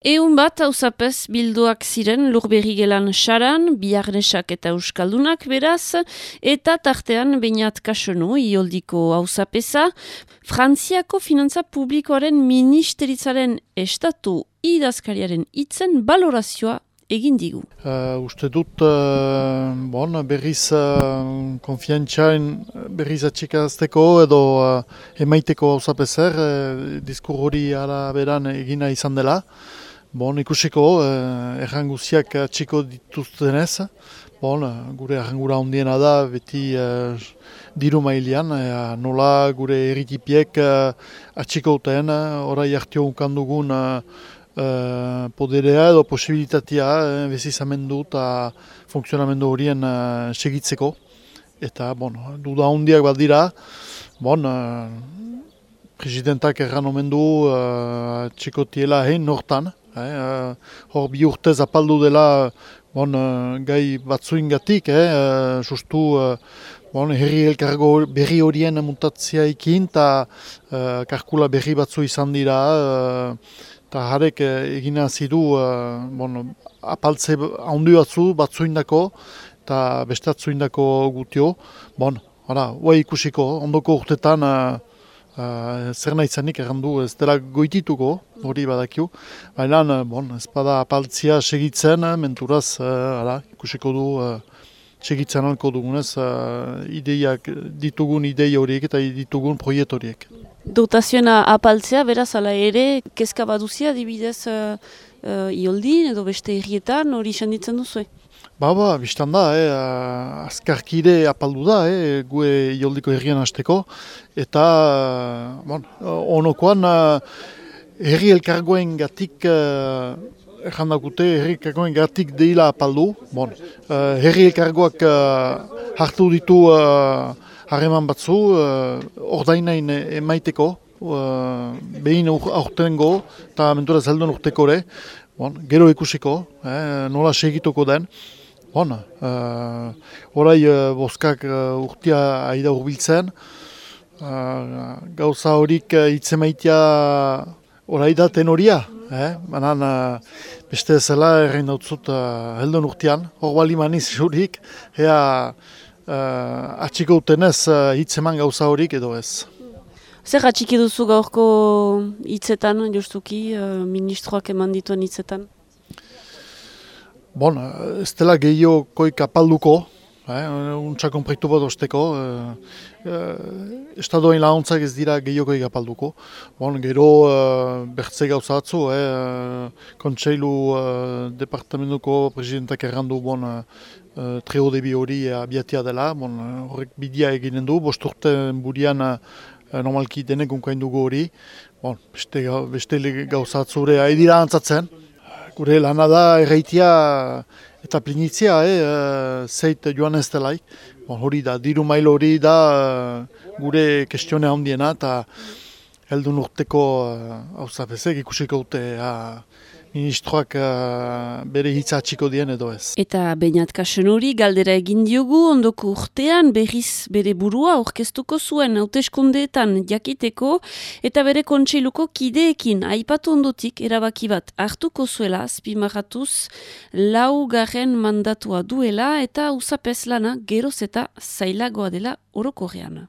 Eun bat hauzapez bilduak ziren lurberri gelan xaran, biarnesak eta euskaldunak beraz, eta tartean bainat kasonu ioldiko hauzapeza, Frantziako finantza publikoaren ministeritzaren estatu idazkariaren itzen balorazioa egin digu. Uh, uste dut, uh, bon, berriz uh, konfiantzain berriz atxikazteko edo uh, emaiteko hauzapezer, uh, diskur hori ara beran egina izan dela. Bon, ikusiko, eh, erranguziak atxiko dituztenez, bon, gure errangura ondiena da, beti eh, diru mailean, eh, nola gure erritipiek eh, atxiko uten, eh, orai hartio unkandugun eh, eh, poderea edo posibilitatea eh, bezizamendu eta funtzionamendu horien eh, segitzeko. Eta, bon, duda hondiak bat dira, bon, eh, presidentak erran omen du uh, txikotiela hein nortan, Eh, hor bi urtez apaldu dela bon, uh, gai batzuingatik, eh, sustu uh, bon, herri elkargo berri horien muntatzea ikin, eta uh, karkula berri batzu izan dira, eta harek uh, egina zidu uh, bon, apaltze handu batzu batzuindako, eta bestatzuindako gutio. Bon, hala, ikusiko, ondoko urtetan Uh, zer nahi zanik errandu ez dela goitituko, hori badakiu. Baina, bon, ez bada apaltzia segitzen, menturaz, uh, ara, ikusiko du, uh, segitzen alko dugunez, uh, ideiak, ditugun idei horiek eta ditugun proiekt horiek. Dotazioa apaltzea, beraz, ala ere, kezka baduzia, dibidez, uh, uh, ioldin edo beste herrietan, hori izan ditzen duzu, Ba, ba, biztan da, eh, azkarkide apaldu da, eh, gue ioldiko herrian hasteko, eta, bon, onokoan, herri elkargoen gatik, uh, dakute, herri elkargoen gatik deila apaldu, bon, uh, herri elkargoak hartu ditu harreman batzu, uh, ordainain emaiteko, uh, behin aurtengo, eta mentura zeldun urteko bon, gero ikusiko, eh, nola segituko den, Bon, uh, orai uh, boskak uh, urtia aida urbiltzen, uh, gauza horik uh, itzemaitia orai da tenoria, eh? Banan, uh, beste zela errein dautzut uh, heldon urtean, hor bali maniz jurik, ea uh, atxiko utenez uh, hitzeman gauza horik edo ez. Zer atxiki duzu gaurko hitzetan, justuki, uh, ministroak eman dituen hitzetan? Bon, ez dela gehiokoik apalduko, eh, untsa konprektu bat osteko, eh, eh, estadoen launtzak ez dira gehiokoik apalduko. Bon, gero eh, bertze gauzatzu, eh, kontseilu eh, departamentuko presidentak errandu bon, eh, trio debi hori abiatia dela, bon, horrek bidia eginen du, bosturten burian eh, normalki denek unkain dugu hori, bon, beste, beste gauzatzure haidira antzatzen, gure lana da erraitia eta plinitzia, eh, zeit joan ez delaik. Hori da, diru mail hori da eh, gure kestione handiena eta heldun urteko hau uh, ikusiko dute ministroak uh, bere hitza atxiko dien edo ez. Eta bainat kasen hori galdera egin diogu ondoko urtean berriz bere burua orkestuko zuen hauteskundeetan jakiteko eta bere kontseiluko kideekin aipatu ondotik erabaki bat hartuko zuela spimaratuz lau garren mandatua duela eta usapez lana geroz eta zailagoa dela orokorrean.